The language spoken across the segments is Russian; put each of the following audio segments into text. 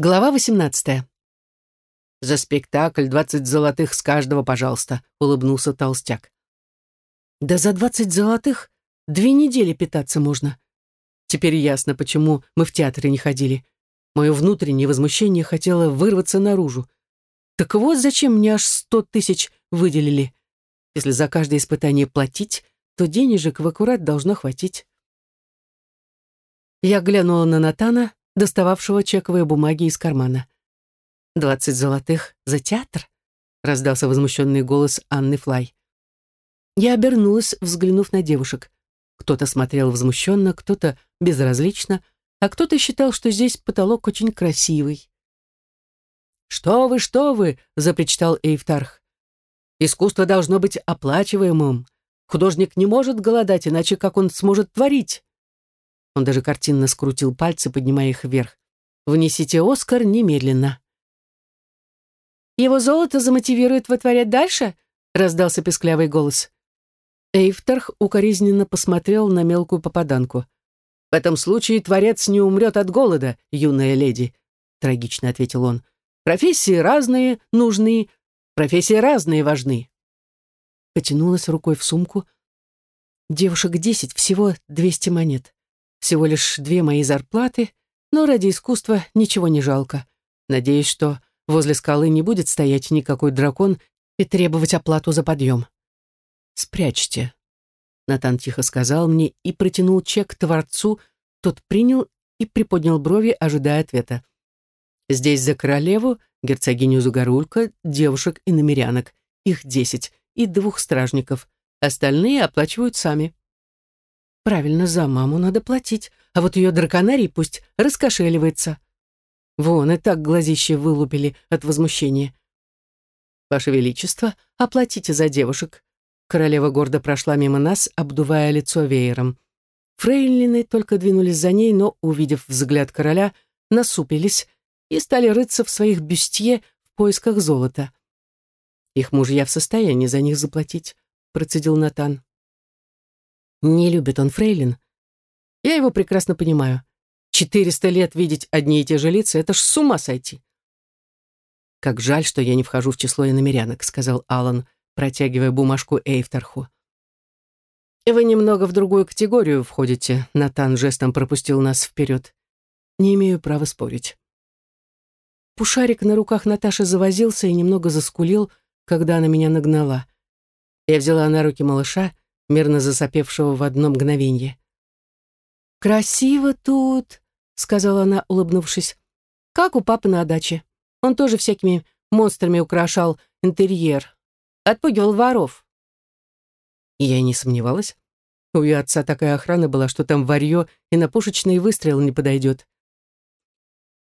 Глава 18. «За спектакль двадцать золотых с каждого, пожалуйста», — улыбнулся толстяк. «Да за двадцать золотых две недели питаться можно. Теперь ясно, почему мы в театре не ходили. Мое внутреннее возмущение хотело вырваться наружу. Так вот зачем мне аж сто тысяч выделили. Если за каждое испытание платить, то денежек в аккурат должно хватить». Я глянула на Натана, достававшего чековые бумаги из кармана. «Двадцать золотых за театр?» — раздался возмущенный голос Анны Флай. Я обернулась, взглянув на девушек. Кто-то смотрел возмущенно, кто-то безразлично, а кто-то считал, что здесь потолок очень красивый. «Что вы, что вы!» — запричитал Эйфтарх. «Искусство должно быть оплачиваемым. Художник не может голодать, иначе как он сможет творить?» Он даже картинно скрутил пальцы, поднимая их вверх. «Внесите Оскар немедленно». «Его золото замотивирует вытворять дальше?» — раздался песклявый голос. Эйфтарх укоризненно посмотрел на мелкую попаданку. «В этом случае творец не умрет от голода, юная леди», — трагично ответил он. «Профессии разные, нужны, профессии разные важны». Потянулась рукой в сумку. Девушек десять, всего двести монет. Всего лишь две мои зарплаты, но ради искусства ничего не жалко. Надеюсь, что возле скалы не будет стоять никакой дракон и требовать оплату за подъем. «Спрячьте», — Натан тихо сказал мне и протянул чек Творцу, тот принял и приподнял брови, ожидая ответа. «Здесь за королеву, герцогиню Загорулька, девушек и намерянок, их десять, и двух стражников. Остальные оплачивают сами». Правильно, за маму надо платить, а вот ее драконарий пусть раскошеливается. Вон, и так глазище вылупили от возмущения. «Ваше Величество, оплатите за девушек». Королева гордо прошла мимо нас, обдувая лицо веером. Фрейлины только двинулись за ней, но, увидев взгляд короля, насупились и стали рыться в своих бюстье в поисках золота. «Их мужья в состоянии за них заплатить», — процедил Натан. Не любит он фрейлин. Я его прекрасно понимаю. Четыреста лет видеть одни и те же лица — это ж с ума сойти. «Как жаль, что я не вхожу в число иномерянок», — сказал Алан, протягивая бумажку Эйфтарху. «Вы немного в другую категорию входите», — Натан жестом пропустил нас вперед. «Не имею права спорить». Пушарик на руках Наташи завозился и немного заскулил, когда она меня нагнала. Я взяла на руки малыша мирно засопевшего в одно мгновенье. «Красиво тут», — сказала она, улыбнувшись, — «как у папы на даче. Он тоже всякими монстрами украшал интерьер, отпугивал воров». И я не сомневалась. У ее отца такая охрана была, что там варье и на пушечный выстрел не подойдет.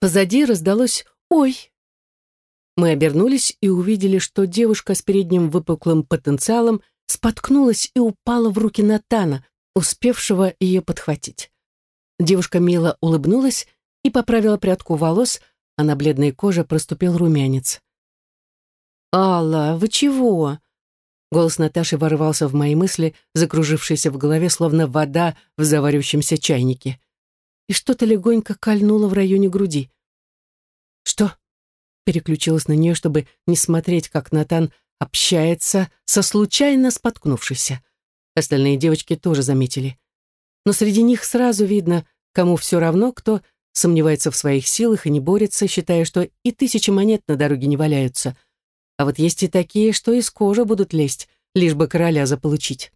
Позади раздалось «Ой!». Мы обернулись и увидели, что девушка с передним выпуклым потенциалом споткнулась и упала в руки Натана, успевшего ее подхватить. Девушка мило улыбнулась и поправила прядку волос, а на бледной коже проступил румянец. «Алла, вы чего?» Голос Наташи ворвался в мои мысли, закружившиеся в голове, словно вода в заваривающемся чайнике. И что-то легонько кольнуло в районе груди. «Что?» Переключилась на нее, чтобы не смотреть, как Натан общается со случайно споткнувшейся. Остальные девочки тоже заметили. Но среди них сразу видно, кому все равно, кто сомневается в своих силах и не борется, считая, что и тысячи монет на дороге не валяются. А вот есть и такие, что из кожи будут лезть, лишь бы короля заполучить.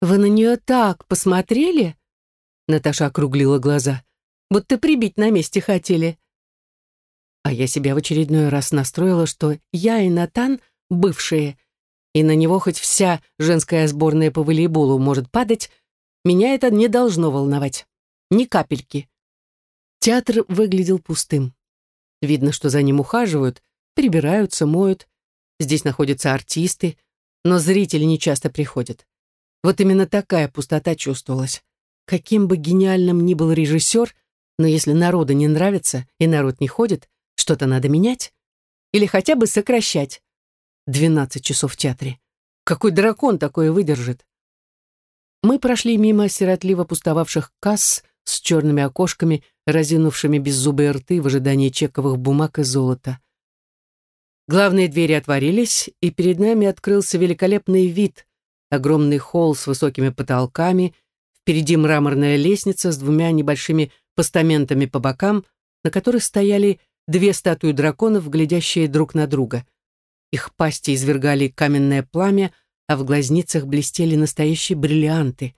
«Вы на нее так посмотрели?» Наташа округлила глаза. «Будто прибить на месте хотели». А я себя в очередной раз настроила, что я и Натан — бывшие, и на него хоть вся женская сборная по волейболу может падать, меня это не должно волновать. Ни капельки. Театр выглядел пустым. Видно, что за ним ухаживают, прибираются, моют. Здесь находятся артисты, но зрители не часто приходят. Вот именно такая пустота чувствовалась. Каким бы гениальным ни был режиссер, но если народу не нравится и народ не ходит, что-то надо менять или хотя бы сокращать. Двенадцать часов в театре. Какой дракон такое выдержит? Мы прошли мимо сиротливо пустовавших касс с черными окошками, разинувшими беззубые рты в ожидании чековых бумаг и золота. Главные двери отворились, и перед нами открылся великолепный вид, огромный холл с высокими потолками, впереди мраморная лестница с двумя небольшими постаментами по бокам, на которых стояли две статуи драконов, глядящие друг на друга. Их пасти извергали каменное пламя, а в глазницах блестели настоящие бриллианты.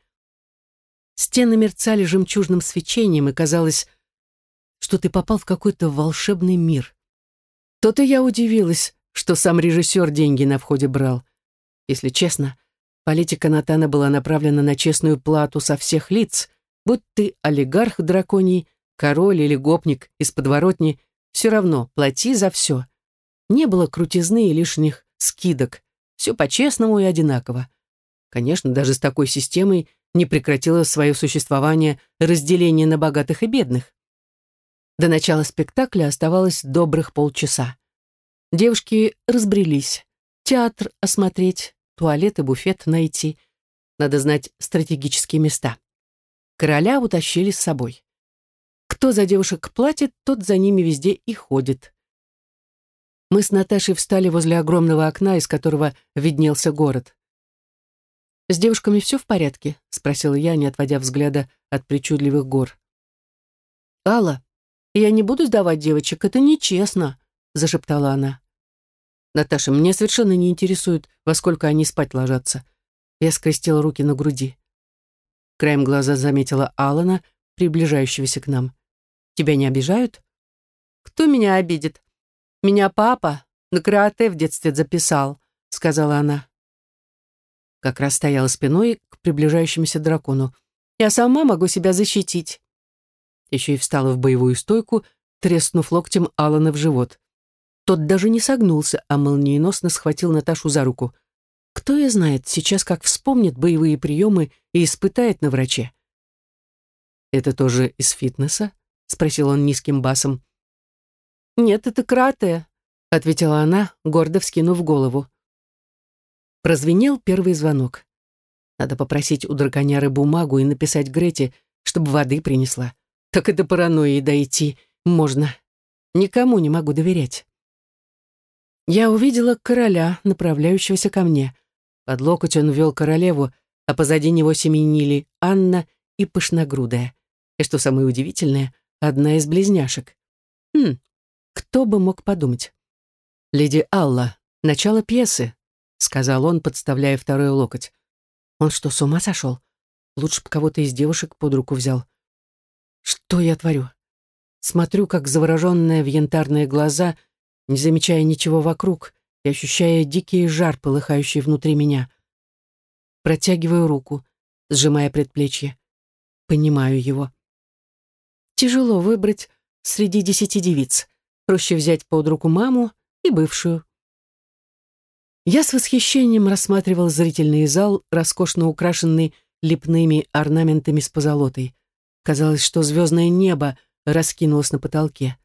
Стены мерцали жемчужным свечением, и казалось, что ты попал в какой-то волшебный мир. То-то я удивилась, что сам режиссер деньги на входе брал. Если честно, политика Натана была направлена на честную плату со всех лиц, будь ты олигарх драконий, король или гопник из подворотни, все равно плати за все. Не было крутизны и лишних скидок. Все по-честному и одинаково. Конечно, даже с такой системой не прекратило свое существование разделение на богатых и бедных. До начала спектакля оставалось добрых полчаса. Девушки разбрелись. Театр осмотреть, туалет и буфет найти. Надо знать стратегические места. Короля утащили с собой. Кто за девушек платит, тот за ними везде и ходит. Мы с Наташей встали возле огромного окна, из которого виднелся город. «С девушками все в порядке?» — спросила я, не отводя взгляда от причудливых гор. «Алла, я не буду сдавать девочек, это нечестно», — зашептала она. «Наташа, мне совершенно не интересует, во сколько они спать ложатся». Я скрестила руки на груди. Краем глаза заметила Алана, приближающегося к нам. «Тебя не обижают?» «Кто меня обидит? Меня папа на карате в детстве записал», — сказала она. Как раз стояла спиной к приближающемуся дракону. «Я сама могу себя защитить» еще и встала в боевую стойку, треснув локтем Алана в живот. Тот даже не согнулся, а молниеносно схватил Наташу за руку. Кто я знает, сейчас как вспомнит боевые приемы и испытает на враче. «Это тоже из фитнеса?» — спросил он низким басом. «Нет, это карате», — ответила она, гордо вскинув голову. Прозвенел первый звонок. Надо попросить у драконяры бумагу и написать Грете, чтобы воды принесла. Так до паранойи дойти можно. Никому не могу доверять. Я увидела короля, направляющегося ко мне. Под локоть он вел королеву, а позади него семенили Анна и Пышногрудая. И что самое удивительное, одна из близняшек. Хм, кто бы мог подумать. «Леди Алла, начало пьесы», — сказал он, подставляя второй локоть. Он что, с ума сошел? Лучше бы кого-то из девушек под руку взял. Что я творю? Смотрю, как завороженная в янтарные глаза, не замечая ничего вокруг и ощущая дикий жар, полыхающий внутри меня. Протягиваю руку, сжимая предплечье. Понимаю его. Тяжело выбрать среди десяти девиц. Проще взять под руку маму и бывшую. Я с восхищением рассматривал зрительный зал, роскошно украшенный лепными орнаментами с позолотой. Казалось, что звездное небо раскинулось на потолке.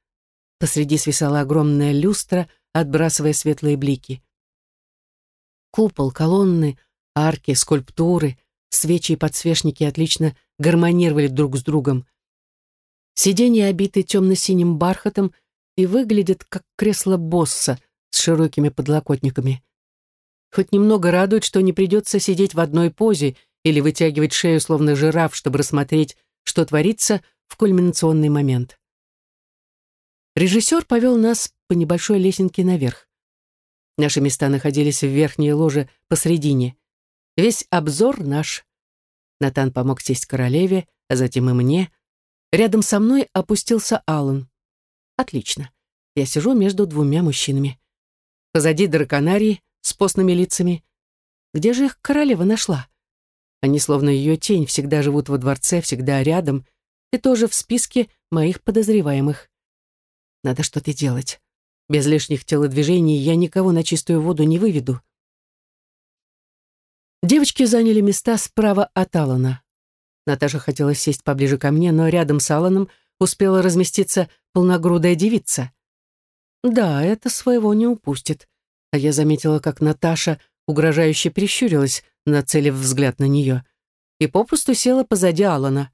Посреди свисала огромная люстра, отбрасывая светлые блики. Купол, колонны, арки, скульптуры, свечи и подсвечники отлично гармонировали друг с другом. Сиденья обиты темно-синим бархатом и выглядят как кресло босса с широкими подлокотниками. Хоть немного радует, что не придется сидеть в одной позе или вытягивать шею, словно жираф, чтобы рассмотреть что творится в кульминационный момент. Режиссер повел нас по небольшой лесенке наверх. Наши места находились в верхней ложе посредине. Весь обзор наш. Натан помог сесть королеве, а затем и мне. Рядом со мной опустился Аллан. Отлично. Я сижу между двумя мужчинами. Позади драконарии с постными лицами. Где же их королева нашла? Они, словно ее тень, всегда живут во дворце, всегда рядом, и тоже в списке моих подозреваемых. Надо что-то делать. Без лишних телодвижений я никого на чистую воду не выведу. Девочки заняли места справа от Алана. Наташа хотела сесть поближе ко мне, но рядом с Аланом успела разместиться полногрудая девица. Да, это своего не упустит. А я заметила, как Наташа угрожающе прищурилась, нацелив взгляд на нее, и попросту села позади Алана.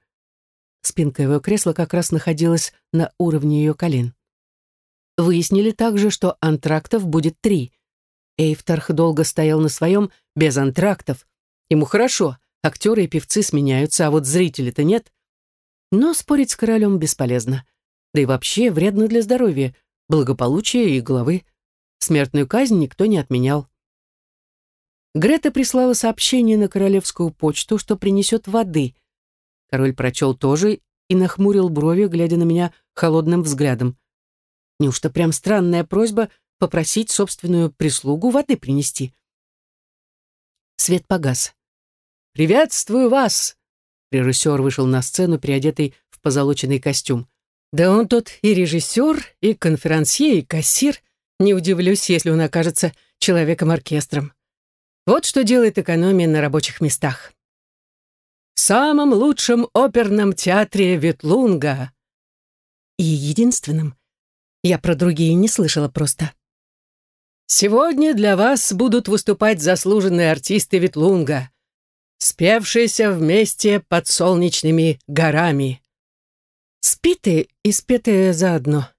Спинка его кресла как раз находилась на уровне ее колен. Выяснили также, что антрактов будет три. Эйфтарх долго стоял на своем, без антрактов. Ему хорошо, актеры и певцы сменяются, а вот зрителей-то нет. Но спорить с королем бесполезно. Да и вообще вредно для здоровья, благополучия и головы. Смертную казнь никто не отменял. Грета прислала сообщение на королевскую почту, что принесет воды. Король прочел тоже и нахмурил брови, глядя на меня холодным взглядом. Неужто прям странная просьба попросить собственную прислугу воды принести? Свет погас. «Приветствую вас!» Режиссер вышел на сцену, переодетый в позолоченный костюм. «Да он тут и режиссер, и конферансье, и кассир. Не удивлюсь, если он окажется человеком-оркестром. Вот что делает экономия на рабочих местах. В самом лучшем оперном театре Ветлунга. И единственным, я про другие не слышала просто. Сегодня для вас будут выступать заслуженные артисты Ветлунга, спевшиеся вместе под солнечными горами. Спитые и спетые заодно.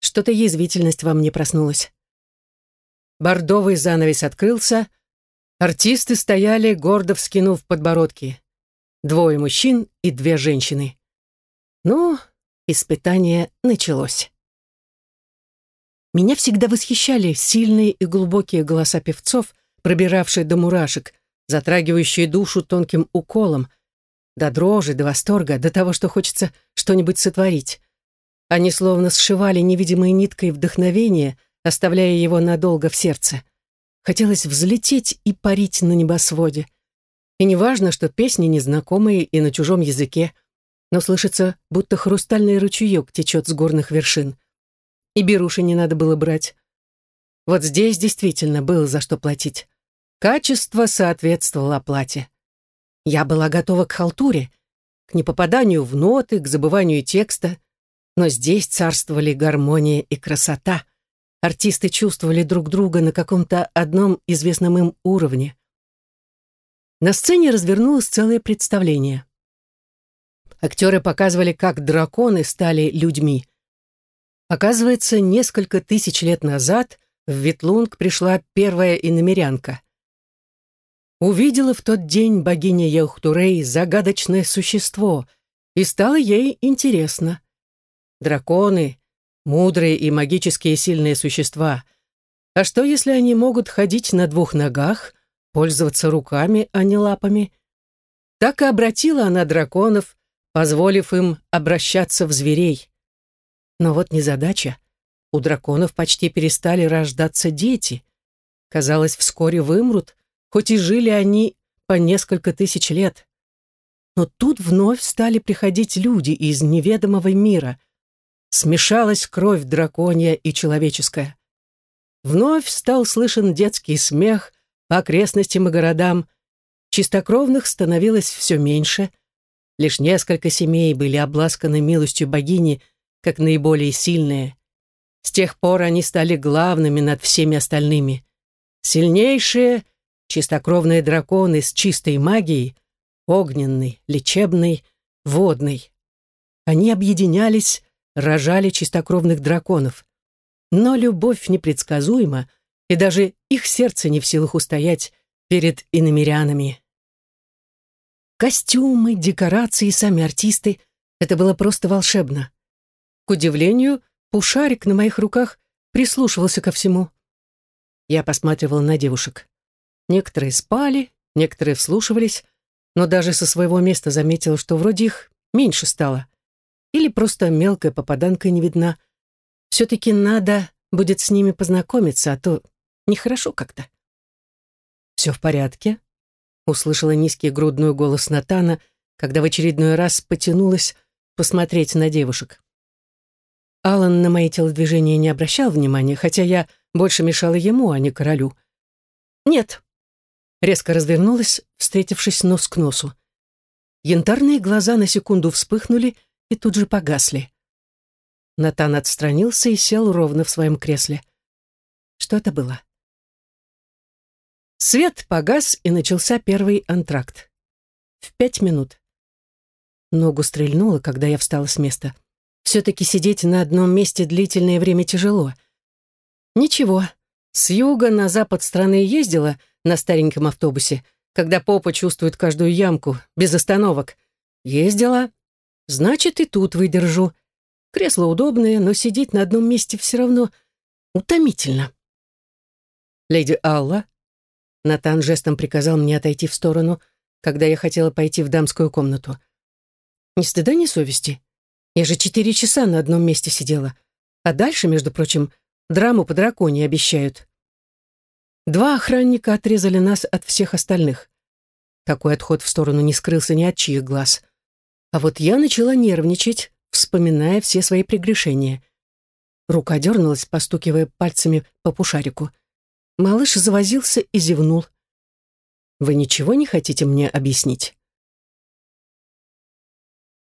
Что-то язвительность во мне проснулась. Бордовый занавес открылся, артисты стояли, гордо вскинув подбородки. Двое мужчин и две женщины. Ну, испытание началось. Меня всегда восхищали сильные и глубокие голоса певцов, пробиравшие до мурашек, затрагивающие душу тонким уколом, до дрожи, до восторга, до того, что хочется что-нибудь сотворить. Они словно сшивали невидимой ниткой вдохновение, оставляя его надолго в сердце. Хотелось взлететь и парить на небосводе. И неважно, что песни незнакомые и на чужом языке, но слышится, будто хрустальный ручеек течет с горных вершин и беруши не надо было брать. Вот здесь действительно было за что платить. Качество соответствовало оплате. Я была готова к халтуре, к непопаданию в ноты, к забыванию текста, но здесь царствовали гармония и красота. Артисты чувствовали друг друга на каком-то одном известном им уровне. На сцене развернулось целое представление. Актеры показывали, как драконы стали людьми, Оказывается, несколько тысяч лет назад в Ветлунг пришла первая иномерянка. Увидела в тот день богиня Яухтурей загадочное существо, и стало ей интересно. Драконы — мудрые и магические сильные существа. А что, если они могут ходить на двух ногах, пользоваться руками, а не лапами? Так и обратила она драконов, позволив им обращаться в зверей. Но вот незадача. У драконов почти перестали рождаться дети. Казалось, вскоре вымрут, хоть и жили они по несколько тысяч лет. Но тут вновь стали приходить люди из неведомого мира. Смешалась кровь драконья и человеческая. Вновь стал слышен детский смех по окрестностям и городам. Чистокровных становилось все меньше. Лишь несколько семей были обласканы милостью богини – как наиболее сильные. С тех пор они стали главными над всеми остальными. Сильнейшие, чистокровные драконы с чистой магией, огненной, лечебной, водной. Они объединялись, рожали чистокровных драконов. Но любовь непредсказуема, и даже их сердце не в силах устоять перед иномерянами. Костюмы, декорации, сами артисты — это было просто волшебно. К удивлению, пушарик на моих руках прислушивался ко всему. Я посматривала на девушек. Некоторые спали, некоторые вслушивались, но даже со своего места заметила, что вроде их меньше стало. Или просто мелкая попаданка не видна. Все-таки надо будет с ними познакомиться, а то нехорошо как-то. «Все в порядке?» — услышала низкий грудной голос Натана, когда в очередной раз потянулась посмотреть на девушек. Алан на мои телодвижения не обращал внимания, хотя я больше мешала ему, а не королю. «Нет», — резко развернулась, встретившись нос к носу. Янтарные глаза на секунду вспыхнули и тут же погасли. Натан отстранился и сел ровно в своем кресле. Что это было? Свет погас, и начался первый антракт. В пять минут. Ногу стрельнуло, когда я встала с места. Все-таки сидеть на одном месте длительное время тяжело. Ничего, с юга на запад страны ездила на стареньком автобусе, когда попа чувствует каждую ямку, без остановок. Ездила, значит, и тут выдержу. Кресло удобное, но сидеть на одном месте все равно утомительно. «Леди Алла», Натан жестом приказал мне отойти в сторону, когда я хотела пойти в дамскую комнату. Ни стыда, ни совести. Я же четыре часа на одном месте сидела. А дальше, между прочим, Драму по драконе обещают. Два охранника отрезали нас от всех остальных. Такой отход в сторону не скрылся ни от чьих глаз. А вот я начала нервничать, вспоминая все свои прегрешения. Рука дернулась, постукивая пальцами по пушарику. Малыш завозился и зевнул. «Вы ничего не хотите мне объяснить?»